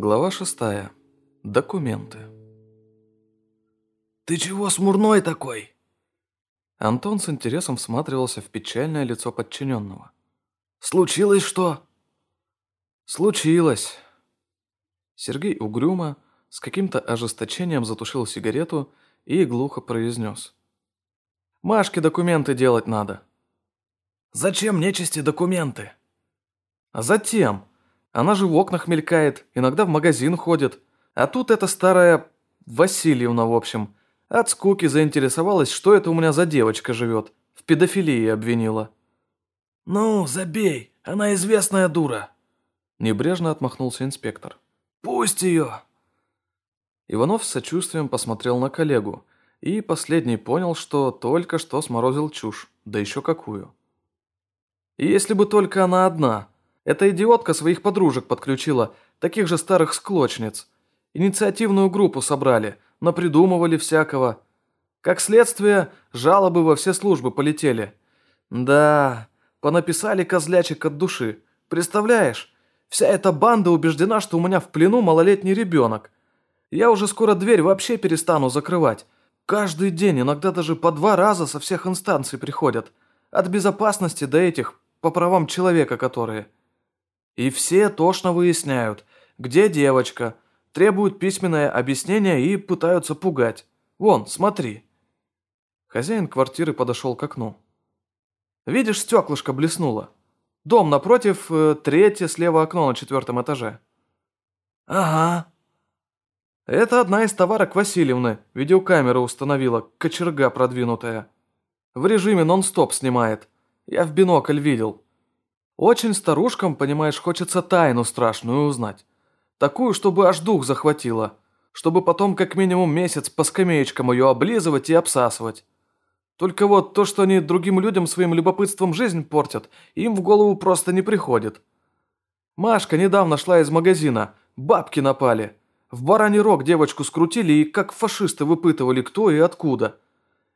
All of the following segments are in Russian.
Глава шестая. Документы. «Ты чего смурной такой?» Антон с интересом всматривался в печальное лицо подчиненного. «Случилось что?» «Случилось». Сергей угрюмо, с каким-то ожесточением затушил сигарету и глухо произнес. «Машке документы делать надо». «Зачем нечисти документы?» «А затем. Она же в окнах мелькает, иногда в магазин ходит. А тут эта старая Васильевна, в общем, от скуки заинтересовалась, что это у меня за девочка живет. В педофилии обвинила». «Ну, забей, она известная дура». Небрежно отмахнулся инспектор. «Пусть ее!» Иванов с сочувствием посмотрел на коллегу, и последний понял, что только что сморозил чушь, да еще какую. И если бы только она одна. Эта идиотка своих подружек подключила, таких же старых склочниц. Инициативную группу собрали, напридумывали всякого. Как следствие, жалобы во все службы полетели. Да, понаписали козлячек от души. Представляешь, вся эта банда убеждена, что у меня в плену малолетний ребенок. Я уже скоро дверь вообще перестану закрывать. Каждый день, иногда даже по два раза со всех инстанций приходят. От безопасности до этих по правам человека которые. И все тошно выясняют, где девочка, требуют письменное объяснение и пытаются пугать. Вон, смотри. Хозяин квартиры подошел к окну. Видишь, стеклышко блеснуло. Дом напротив, э, третье слева окно на четвертом этаже. Ага. Это одна из товарок Васильевны, видеокамера установила, кочерга продвинутая. В режиме нон-стоп снимает. Я в бинокль видел. Очень старушкам, понимаешь, хочется тайну страшную узнать. Такую, чтобы аж дух захватило. Чтобы потом как минимум месяц по скамеечкам ее облизывать и обсасывать. Только вот то, что они другим людям своим любопытством жизнь портят, им в голову просто не приходит. Машка недавно шла из магазина. Бабки напали. В бараний рог девочку скрутили и как фашисты выпытывали, кто и откуда.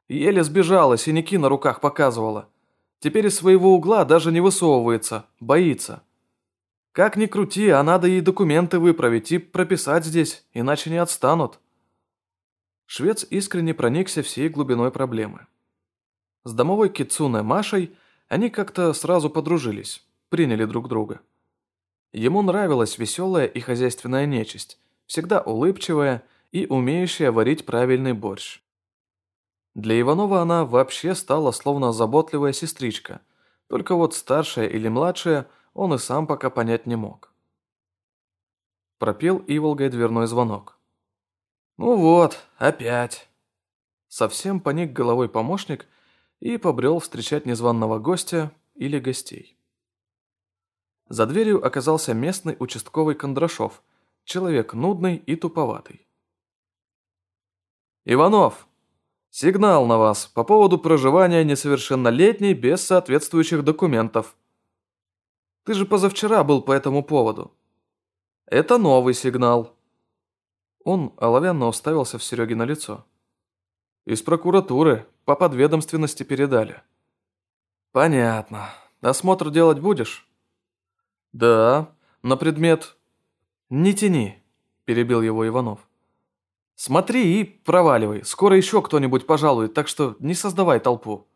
Еле сбежала, синяки на руках показывала. Теперь из своего угла даже не высовывается, боится. Как ни крути, а надо ей документы выправить и прописать здесь, иначе не отстанут. Швец искренне проникся всей глубиной проблемы. С домовой кицуной Машей они как-то сразу подружились, приняли друг друга. Ему нравилась веселая и хозяйственная нечисть, всегда улыбчивая и умеющая варить правильный борщ. Для Иванова она вообще стала словно заботливая сестричка, только вот старшая или младшая он и сам пока понять не мог. Пропел Иволгой дверной звонок. «Ну вот, опять!» Совсем поник головой помощник и побрел встречать незваного гостя или гостей. За дверью оказался местный участковый Кондрашов, человек нудный и туповатый. «Иванов, Сигнал на вас по поводу проживания несовершеннолетней без соответствующих документов. Ты же позавчера был по этому поводу. Это новый сигнал. Он оловянно уставился в Сереге на лицо. Из прокуратуры по подведомственности передали. Понятно. Осмотр делать будешь? Да, на предмет... Не тяни, перебил его Иванов. Смотри и проваливай, скоро еще кто-нибудь пожалует, так что не создавай толпу.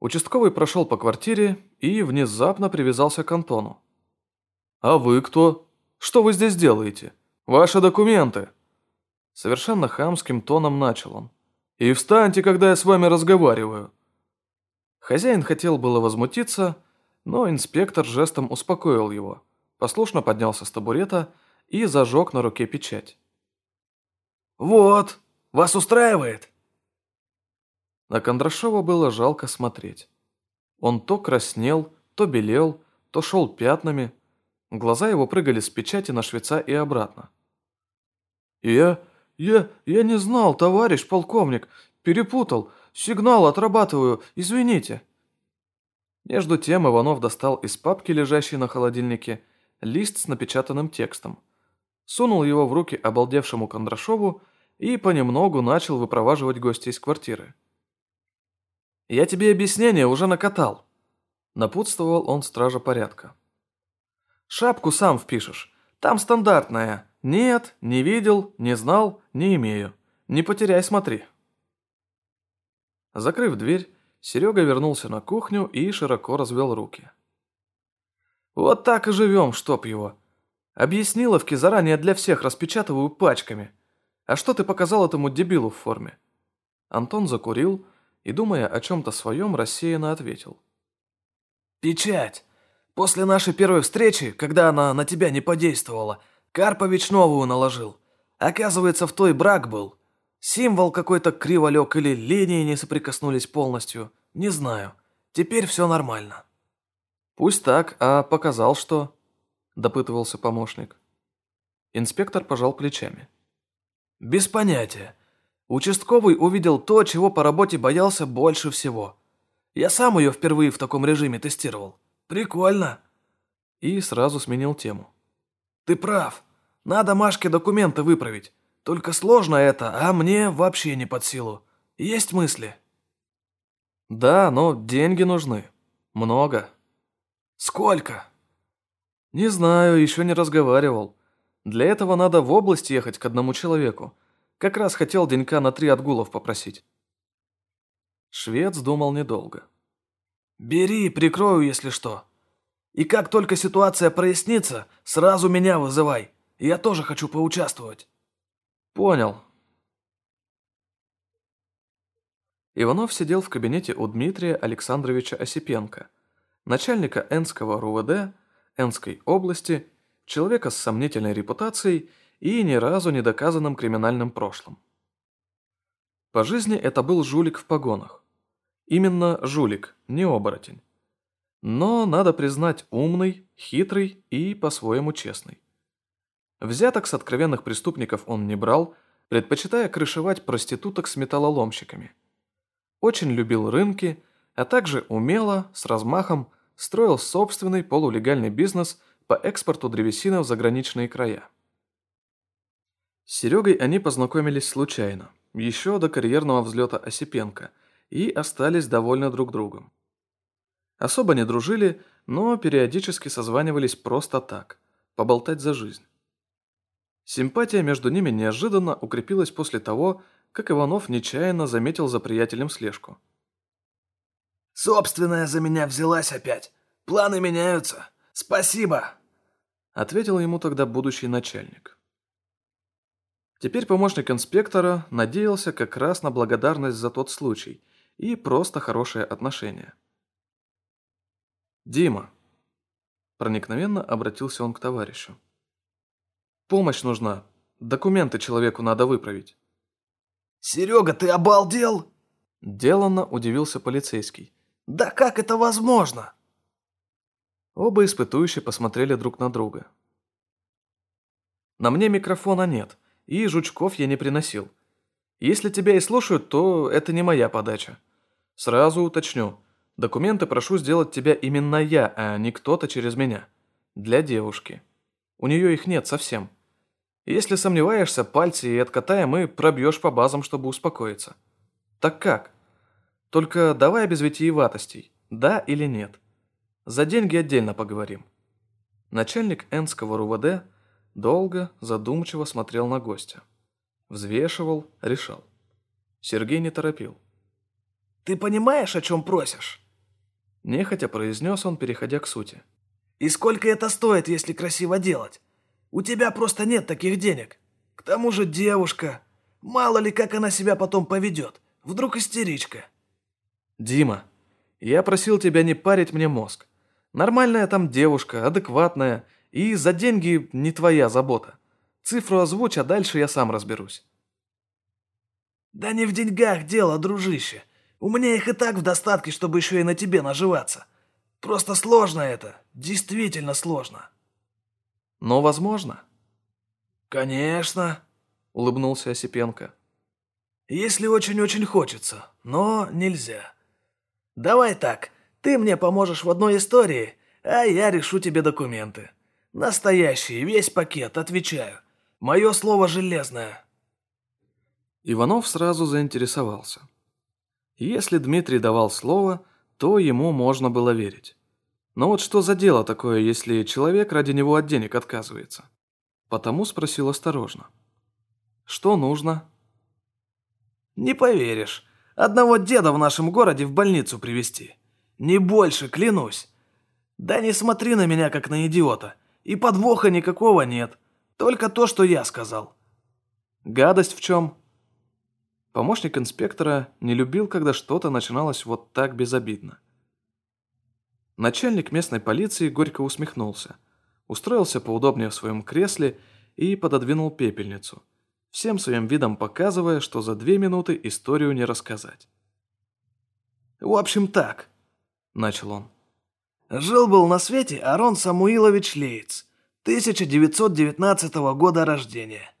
Участковый прошел по квартире и внезапно привязался к Антону. «А вы кто? Что вы здесь делаете? Ваши документы!» Совершенно хамским тоном начал он. «И встаньте, когда я с вами разговариваю!» Хозяин хотел было возмутиться, но инспектор жестом успокоил его, послушно поднялся с табурета и зажег на руке печать. «Вот, вас устраивает?» На Кондрашова было жалко смотреть. Он то краснел, то белел, то шел пятнами. Глаза его прыгали с печати на швеца и обратно. «Я... я... я не знал, товарищ полковник. Перепутал. Сигнал отрабатываю. Извините». Между тем Иванов достал из папки, лежащей на холодильнике, лист с напечатанным текстом. Сунул его в руки обалдевшему Кондрашову и понемногу начал выпроваживать гостя из квартиры. «Я тебе объяснение уже накатал», – напутствовал он стража порядка. «Шапку сам впишешь, Там стандартная. Нет, не видел, не знал, не имею. Не потеряй, смотри. Закрыв дверь, Серега вернулся на кухню и широко развел руки. Вот так и живем, чтоб его. Объясниловки заранее для всех распечатываю пачками. А что ты показал этому дебилу в форме? Антон закурил и, думая о чем-то своем, рассеянно ответил. «Печать. После нашей первой встречи, когда она на тебя не подействовала, Карпович новую наложил. Оказывается, в той брак был. Символ какой-то криволек или линии не соприкоснулись полностью. Не знаю. Теперь все нормально». «Пусть так, а показал что?» – допытывался помощник. Инспектор пожал плечами. «Без понятия. Участковый увидел то, чего по работе боялся больше всего. Я сам ее впервые в таком режиме тестировал. Прикольно. И сразу сменил тему. Ты прав. Надо Машке документы выправить. Только сложно это, а мне вообще не под силу. Есть мысли? Да, но деньги нужны. Много. Сколько? Не знаю, еще не разговаривал. Для этого надо в область ехать к одному человеку. Как раз хотел денька на три отгулов попросить. Швец думал недолго. «Бери, прикрою, если что. И как только ситуация прояснится, сразу меня вызывай. Я тоже хочу поучаствовать». «Понял». Иванов сидел в кабинете у Дмитрия Александровича Осипенко, начальника Энского РУВД Энской области, человека с сомнительной репутацией и ни разу не доказанным криминальным прошлым. По жизни это был жулик в погонах. Именно жулик, не оборотень. Но, надо признать, умный, хитрый и по-своему честный. Взяток с откровенных преступников он не брал, предпочитая крышевать проституток с металлоломщиками. Очень любил рынки, а также умело, с размахом, строил собственный полулегальный бизнес по экспорту древесины в заграничные края. С Серегой они познакомились случайно, еще до карьерного взлета Осипенко – и остались довольны друг другом. Особо не дружили, но периодически созванивались просто так, поболтать за жизнь. Симпатия между ними неожиданно укрепилась после того, как Иванов нечаянно заметил за приятелем слежку. «Собственная за меня взялась опять. Планы меняются. Спасибо!» Ответил ему тогда будущий начальник. Теперь помощник инспектора надеялся как раз на благодарность за тот случай – и просто хорошее отношение. «Дима», – проникновенно обратился он к товарищу. «Помощь нужна. Документы человеку надо выправить». «Серега, ты обалдел?» Деланно удивился полицейский. «Да как это возможно?» Оба испытующие посмотрели друг на друга. «На мне микрофона нет, и жучков я не приносил. Если тебя и слушают, то это не моя подача. Сразу уточню. Документы прошу сделать тебя именно я, а не кто-то через меня. Для девушки. У нее их нет совсем. Если сомневаешься, пальцы и откатаем и пробьешь по базам, чтобы успокоиться. Так как? Только давай без витиеватостей. Да или нет? За деньги отдельно поговорим. Начальник Энского РУВД долго, задумчиво смотрел на гостя. Взвешивал, решал. Сергей не торопил. Ты понимаешь, о чем просишь?» Нехотя произнес он, переходя к сути. «И сколько это стоит, если красиво делать? У тебя просто нет таких денег. К тому же девушка. Мало ли, как она себя потом поведет. Вдруг истеричка». «Дима, я просил тебя не парить мне мозг. Нормальная там девушка, адекватная, и за деньги не твоя забота. Цифру озвучь, а дальше я сам разберусь». «Да не в деньгах дело, дружище. У меня их и так в достатке, чтобы еще и на тебе наживаться. Просто сложно это. Действительно сложно. Но возможно. Конечно, улыбнулся Осипенко. Если очень-очень хочется, но нельзя. Давай так, ты мне поможешь в одной истории, а я решу тебе документы. Настоящий, весь пакет, отвечаю. Мое слово железное. Иванов сразу заинтересовался. Если Дмитрий давал слово, то ему можно было верить. Но вот что за дело такое, если человек ради него от денег отказывается? Потому спросил осторожно. «Что нужно?» «Не поверишь. Одного деда в нашем городе в больницу привезти. Не больше, клянусь. Да не смотри на меня, как на идиота. И подвоха никакого нет. Только то, что я сказал». «Гадость в чем?» Помощник инспектора не любил, когда что-то начиналось вот так безобидно. Начальник местной полиции горько усмехнулся, устроился поудобнее в своем кресле и пододвинул пепельницу, всем своим видом показывая, что за две минуты историю не рассказать. «В общем так», – начал он. «Жил-был на свете Арон Самуилович Лейц, 1919 года рождения.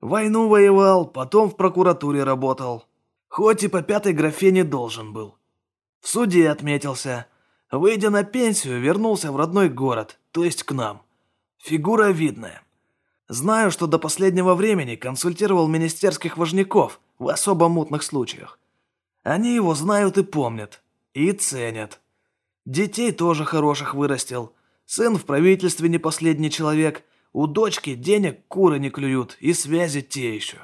Войну воевал, потом в прокуратуре работал. Хоть и по пятой графе не должен был. В суде отметился. Выйдя на пенсию, вернулся в родной город, то есть к нам. Фигура видная. Знаю, что до последнего времени консультировал министерских важняков в особо мутных случаях. Они его знают и помнят. И ценят. Детей тоже хороших вырастил. Сын в правительстве не последний человек – у дочки денег куры не клюют, и связи те еще».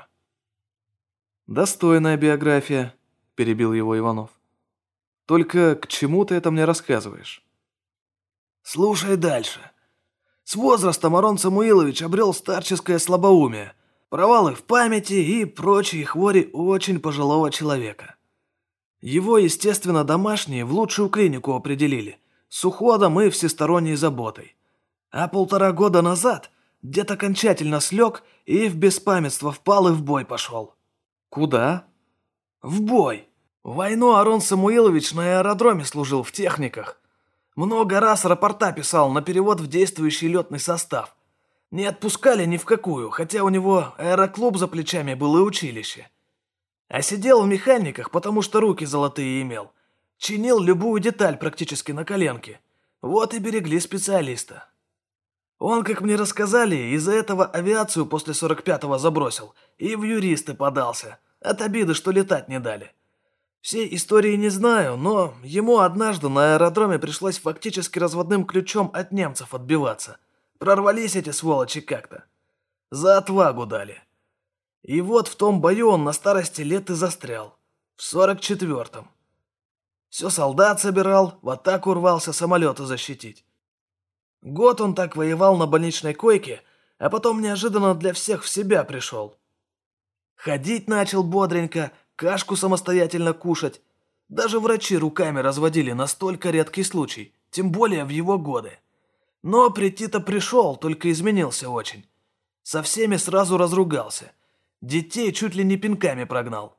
«Достойная биография», – перебил его Иванов. «Только к чему ты это мне рассказываешь?» «Слушай дальше. С возрастом Арон Самуилович обрел старческое слабоумие, провалы в памяти и прочие хвори очень пожилого человека. Его, естественно, домашние в лучшую клинику определили, с уходом и всесторонней заботой. А полтора года назад Дед окончательно слег и в беспамятство впал и в бой пошел. Куда? В бой. В войну Арон Самуилович на аэродроме служил в техниках. Много раз рапорта писал на перевод в действующий летный состав. Не отпускали ни в какую, хотя у него аэроклуб за плечами был и училище. А сидел в механиках, потому что руки золотые имел. Чинил любую деталь практически на коленке. Вот и берегли специалиста. Он, как мне рассказали, из-за этого авиацию после 45-го забросил и в юристы подался, от обиды, что летать не дали. Всей истории не знаю, но ему однажды на аэродроме пришлось фактически разводным ключом от немцев отбиваться. Прорвались эти сволочи как-то. За отвагу дали. И вот в том бою он на старости лет и застрял. В 44-м. Все солдат собирал, в атаку рвался самолеты защитить. Год он так воевал на больничной койке, а потом неожиданно для всех в себя пришел. Ходить начал бодренько, кашку самостоятельно кушать. Даже врачи руками разводили настолько редкий случай, тем более в его годы. Но прийти-то пришел, только изменился очень. Со всеми сразу разругался. Детей чуть ли не пинками прогнал.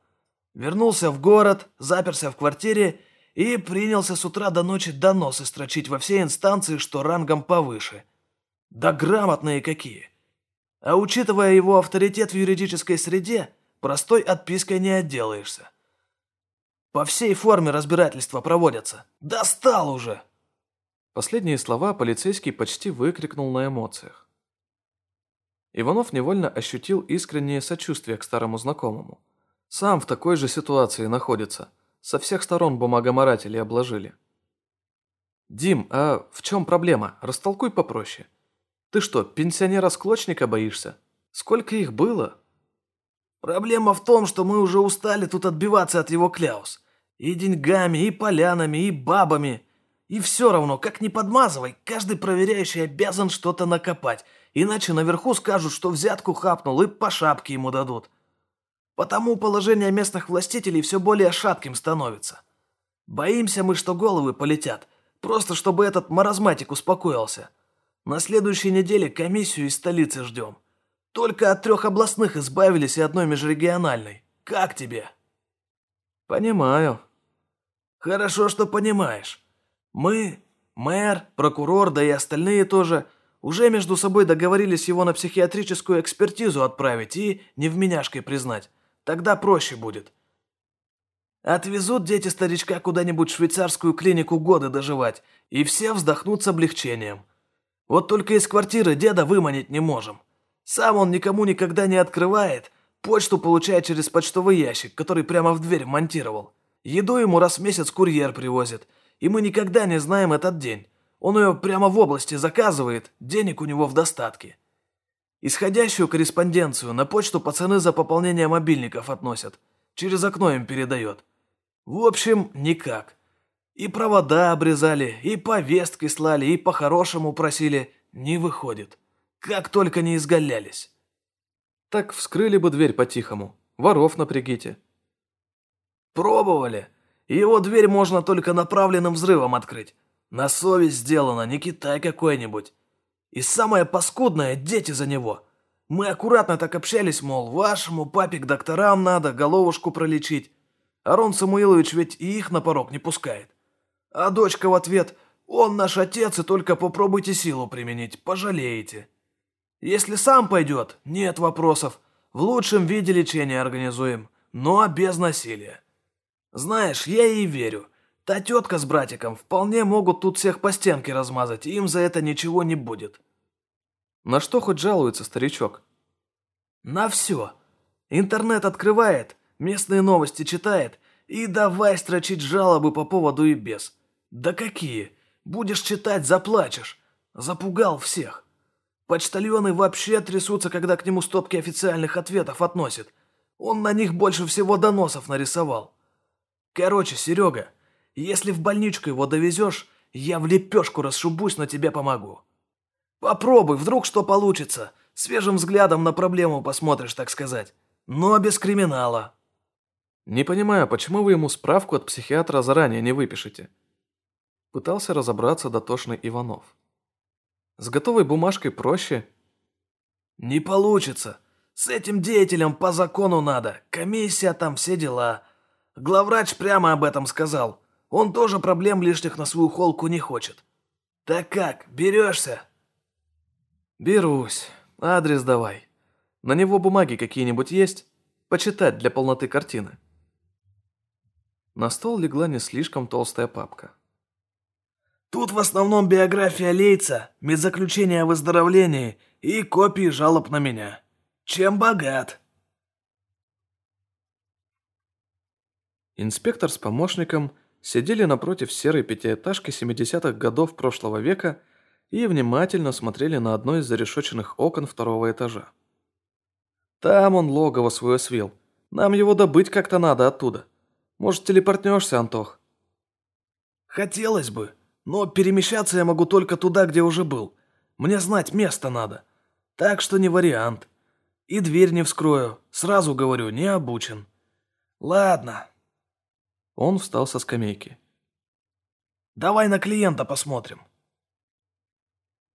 Вернулся в город, заперся в квартире и принялся с утра до ночи доносы строчить во все инстанции, что рангом повыше. Да грамотные какие! А учитывая его авторитет в юридической среде, простой отпиской не отделаешься. По всей форме разбирательства проводятся. Достал уже!» Последние слова полицейский почти выкрикнул на эмоциях. Иванов невольно ощутил искреннее сочувствие к старому знакомому. Сам в такой же ситуации находится – со всех сторон бумагоморатели обложили. «Дим, а в чем проблема? Растолкуй попроще. Ты что, пенсионера-склочника боишься? Сколько их было?» «Проблема в том, что мы уже устали тут отбиваться от его кляус. И деньгами, и полянами, и бабами. И все равно, как ни подмазывай, каждый проверяющий обязан что-то накопать, иначе наверху скажут, что взятку хапнул и по шапке ему дадут. Потому положение местных властителей все более шатким становится. Боимся мы, что головы полетят, просто чтобы этот маразматик успокоился. На следующей неделе комиссию из столицы ждем. Только от трех областных избавились и одной межрегиональной. Как тебе?» «Понимаю». «Хорошо, что понимаешь. Мы, мэр, прокурор, да и остальные тоже, уже между собой договорились его на психиатрическую экспертизу отправить и невменяшкой признать. Тогда проще будет. Отвезут дети старичка куда-нибудь в швейцарскую клинику годы доживать, и все вздохнут с облегчением. Вот только из квартиры деда выманить не можем. Сам он никому никогда не открывает, почту получает через почтовый ящик, который прямо в дверь монтировал. Еду ему раз в месяц курьер привозит, и мы никогда не знаем этот день. Он ее прямо в области заказывает, денег у него в достатке. Исходящую корреспонденцию на почту пацаны за пополнение мобильников относят. Через окно им передает. В общем, никак. И провода обрезали, и повестки слали, и по-хорошему просили. Не выходит. Как только не изгалялись. Так вскрыли бы дверь по-тихому. Воров напрягите. Пробовали. Его дверь можно только направленным взрывом открыть. На совесть сделано, не Китай какой-нибудь. И самое паскудное – дети за него. Мы аккуратно так общались, мол, вашему папе к докторам надо, головушку пролечить. Арон Самуилович ведь и их на порог не пускает. А дочка в ответ «Он наш отец, и только попробуйте силу применить, пожалеете». Если сам пойдет, нет вопросов. В лучшем виде лечения организуем, но без насилия. Знаешь, я ей верю. Та тетка с братиком вполне могут тут всех по стенке размазать, и им за это ничего не будет. На что хоть жалуется старичок? На все. Интернет открывает, местные новости читает, и давай строчить жалобы по поводу и без. Да какие? Будешь читать, заплачешь. Запугал всех. Почтальоны вообще трясутся, когда к нему стопки официальных ответов относят. Он на них больше всего доносов нарисовал. Короче, Серега, если в больничку его довезешь, я в лепешку расшибусь, но тебе помогу. Попробуй, вдруг что получится. Свежим взглядом на проблему посмотришь, так сказать. Но без криминала. Не понимаю, почему вы ему справку от психиатра заранее не выпишете? Пытался разобраться дотошный Иванов. С готовой бумажкой проще. Не получится. С этим деятелем по закону надо. Комиссия там, все дела. Главврач прямо об этом сказал. Он тоже проблем лишних на свою холку не хочет. Так как, берешься? Берусь. Адрес давай. На него бумаги какие-нибудь есть? Почитать для полноты картины. На стол легла не слишком толстая папка. Тут в основном биография Лейца, медзаключение о выздоровлении и копии жалоб на меня. Чем богат?» Инспектор с помощником сидели напротив серой пятиэтажки 70-х годов прошлого века и внимательно смотрели на одно из зарешоченных окон второго этажа. «Там он логово свое свил. Нам его добыть как-то надо оттуда. Может, телепортнешься, Антох?» «Хотелось бы», но перемещаться я могу только туда, где уже был. Мне знать место надо. Так что не вариант. И дверь не вскрою. Сразу говорю, не обучен. Ладно. Он встал со скамейки. Давай на клиента посмотрим.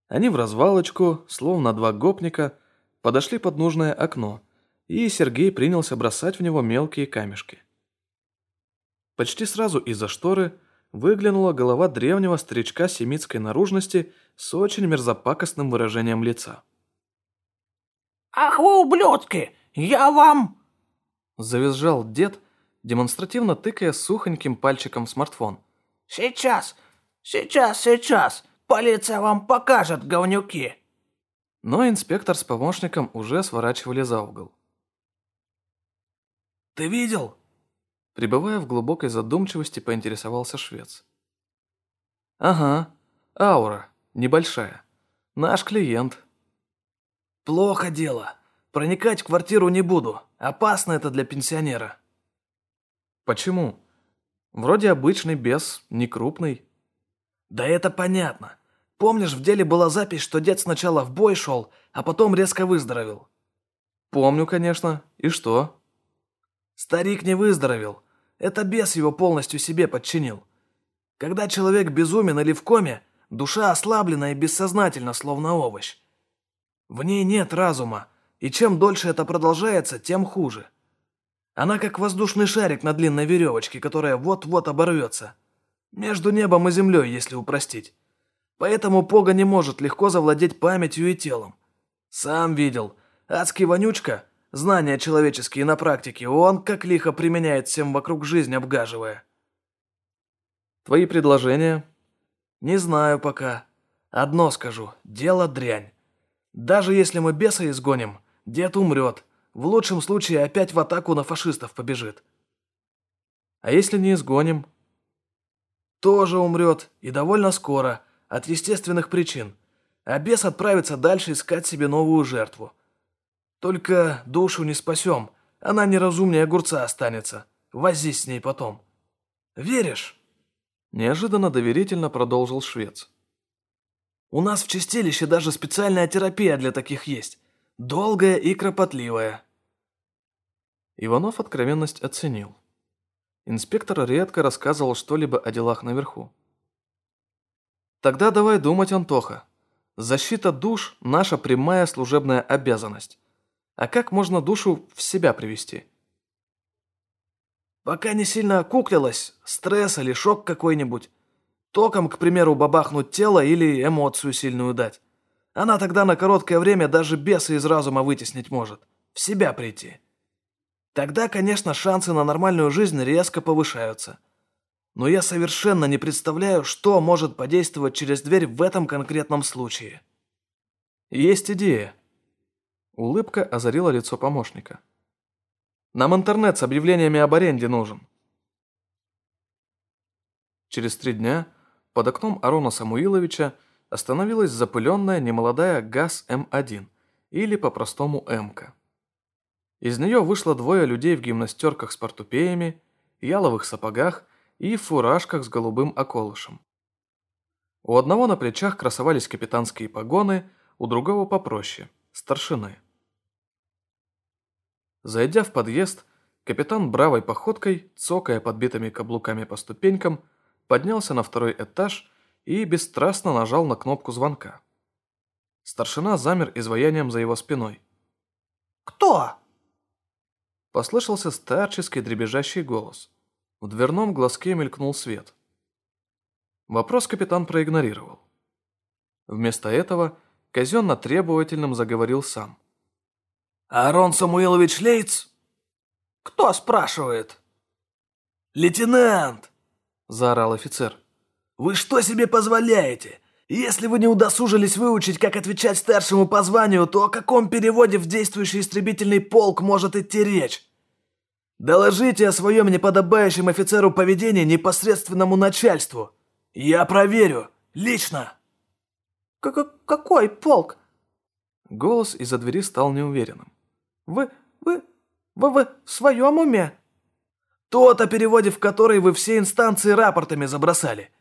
Они в развалочку, словно два гопника, подошли под нужное окно, и Сергей принялся бросать в него мелкие камешки. Почти сразу из-за шторы – выглянула голова древнего старичка семитской наружности с очень мерзопакостным выражением лица. «Ах вы ублюдки! Я вам...» Завизжал дед, демонстративно тыкая сухоньким пальчиком в смартфон. «Сейчас, сейчас, сейчас! Полиция вам покажет, говнюки!» Но инспектор с помощником уже сворачивали за угол. «Ты видел? Пребывая в глубокой задумчивости, поинтересовался швец. «Ага, аура, небольшая. Наш клиент». «Плохо дело. Проникать в квартиру не буду. Опасно это для пенсионера». «Почему? Вроде обычный бес, не крупный». «Да это понятно. Помнишь, в деле была запись, что дед сначала в бой шел, а потом резко выздоровел?» «Помню, конечно. И что?» Старик не выздоровел. Это бес его полностью себе подчинил. Когда человек безумен или в коме, душа ослаблена и бессознательна, словно овощ. В ней нет разума, и чем дольше это продолжается, тем хуже. Она как воздушный шарик на длинной веревочке, которая вот-вот оборвется. Между небом и землей, если упростить. Поэтому Пога не может легко завладеть памятью и телом. Сам видел. Адский вонючка Знания человеческие на практике он как лихо применяет всем вокруг жизнь, обгаживая. Твои предложения? Не знаю пока. Одно скажу, дело дрянь. Даже если мы беса изгоним, дед умрет. В лучшем случае опять в атаку на фашистов побежит. А если не изгоним? Тоже умрет, и довольно скоро, от естественных причин. а бес отправится дальше искать себе новую жертву. Только душу не спасем, она неразумнее огурца останется. Возись с ней потом. Веришь?» Неожиданно доверительно продолжил швец. «У нас в чистилище даже специальная терапия для таких есть. Долгая и кропотливая». Иванов откровенность оценил. Инспектор редко рассказывал что-либо о делах наверху. «Тогда давай думать, Антоха. Защита душ – наша прямая служебная обязанность. А как можно душу в себя привести?» Пока не сильно окуклилась, стресс или шок какой-нибудь. Током, к примеру, бабахнуть тело или эмоцию сильную дать. Она тогда на короткое время даже беса из разума вытеснить может. В себя прийти. Тогда, конечно, шансы на нормальную жизнь резко повышаются. Но я совершенно не представляю, что может подействовать через дверь в этом конкретном случае. Есть идея. Улыбка озарила лицо помощника. Нам интернет с объявлениями об аренде нужен. Через три дня под окном Арона Самуиловича остановилась запыленная немолодая ГАЗ-М1, или по-простому эмка. Из нее вышло двое людей в гимнастерках с портупеями, яловых сапогах и фуражках с голубым околышем. У одного на плечах красовались капитанские погоны, у другого попроще – старшины. Зайдя в подъезд, капитан бравой походкой, цокая подбитыми каблуками по ступенькам, поднялся на второй этаж и бесстрастно нажал на кнопку звонка. Старшина замер изваянием за его спиной. «Кто?» Послышался старческий дребезжащий голос. В дверном глазке мелькнул свет. Вопрос капитан проигнорировал. Вместо этого казенно-требовательным заговорил сам. «Арон Самуилович Лейц?» «Кто спрашивает?» «Лейтенант!» – заорал офицер. «Вы что себе позволяете? Если вы не удосужились выучить, как отвечать старшему по званию, то о каком переводе в действующий истребительный полк может идти речь? Доложите о своем неподобающем офицеру поведении непосредственному начальству. Я проверю. Лично!» К -к «Какой полк?» Голос из-за двери стал неуверенным. Вы, вы, вы, вы в своем уме? Тот, о переводе в который вы все инстанции рапортами забросали.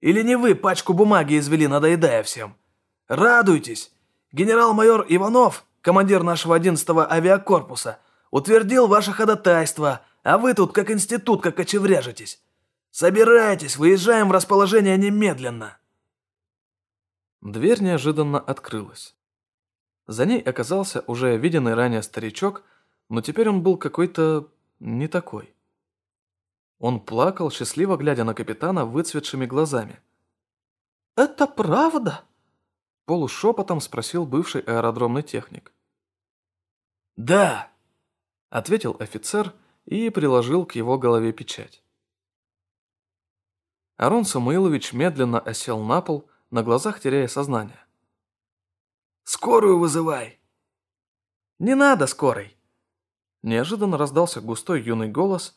Или не вы пачку бумаги извели, надоедая всем? Радуйтесь! Генерал-майор Иванов, командир нашего 11-го авиакорпуса, утвердил ваше ходатайство, а вы тут как институт, как кочевряжетесь. Собирайтесь, выезжаем в расположение немедленно. Дверь неожиданно открылась. За ней оказался уже виденный ранее старичок, но теперь он был какой-то не такой. Он плакал, счастливо глядя на капитана выцветшими глазами. «Это правда?» Полушепотом спросил бывший аэродромный техник. «Да!» Ответил офицер и приложил к его голове печать. Арон Самуилович медленно осел на пол, на глазах теряя сознание. Скорую вызывай!» «Не надо скорой!» Неожиданно раздался густой юный голос,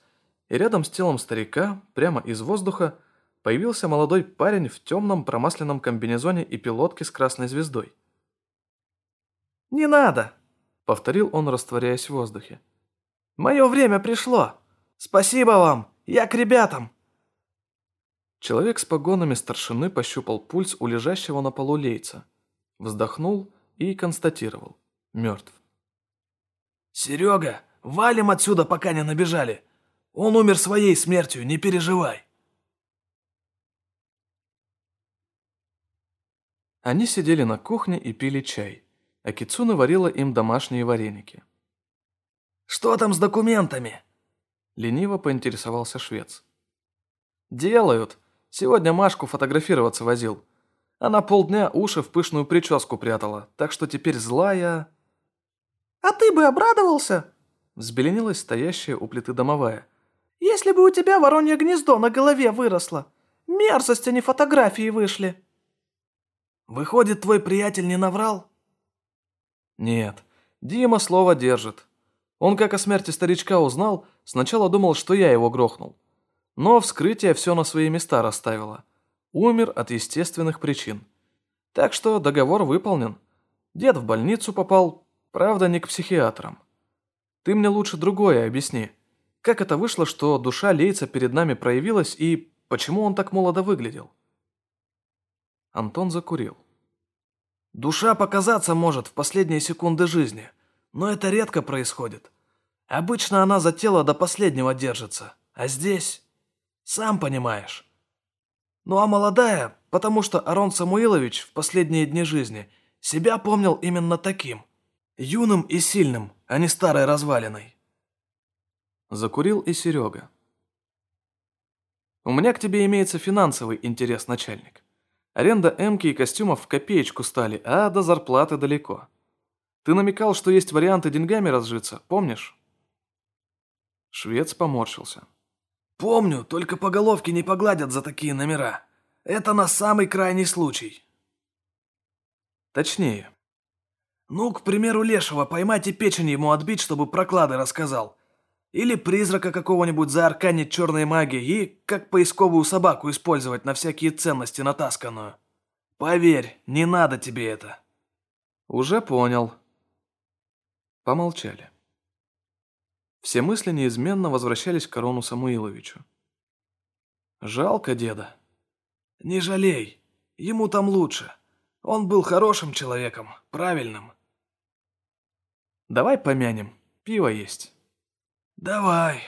и рядом с телом старика, прямо из воздуха, появился молодой парень в темном промасленном комбинезоне и пилотке с красной звездой. «Не надо!» — повторил он, растворяясь в воздухе. «Мое время пришло! Спасибо вам! Я к ребятам!» Человек с погонами старшины пощупал пульс у лежащего на полу лейца, вздохнул и констатировал – мертв. «Серега, валим отсюда, пока не набежали. Он умер своей смертью, не переживай». Они сидели на кухне и пили чай, а Кицуна варила им домашние вареники. «Что там с документами?» Лениво поинтересовался швец. «Делают. Сегодня Машку фотографироваться возил. Она полдня уши в пышную прическу прятала, так что теперь злая... «А ты бы обрадовался?» Взбеленилась стоящая у плиты домовая. «Если бы у тебя воронье гнездо на голове выросло. Мерзость, а не фотографии вышли». «Выходит, твой приятель не наврал?» «Нет, Дима слово держит. Он, как о смерти старичка узнал, сначала думал, что я его грохнул. Но вскрытие все на свои места расставило. Умер от естественных причин. Так что договор выполнен. Дед в больницу попал, правда, не к психиатрам. Ты мне лучше другое объясни. Как это вышло, что душа Лейца перед нами проявилась и почему он так молодо выглядел?» Антон закурил. «Душа показаться может в последние секунды жизни, но это редко происходит. Обычно она за тело до последнего держится, а здесь... Сам понимаешь. Ну а молодая, потому что Арон Самуилович в последние дни жизни себя помнил именно таким. Юным и сильным, а не старой развалиной. Закурил и Серега. У меня к тебе имеется финансовый интерес, начальник. Аренда эмки и костюмов в копеечку стали, а до зарплаты далеко. Ты намекал, что есть варианты деньгами разжиться, помнишь? Швец поморщился. Помню, только по головке не погладят за такие номера. Это на самый крайний случай. Точнее. Ну, к примеру, Лешего поймать и печень ему отбить, чтобы проклады рассказал. Или призрака какого-нибудь заарканить черной магией и как поисковую собаку использовать на всякие ценности натасканную. Поверь, не надо тебе это. Уже понял. Помолчали. Все мысли неизменно возвращались к Корону Самуиловичу. «Жалко деда». «Не жалей. Ему там лучше. Он был хорошим человеком, правильным». «Давай помянем. Пиво есть». «Давай».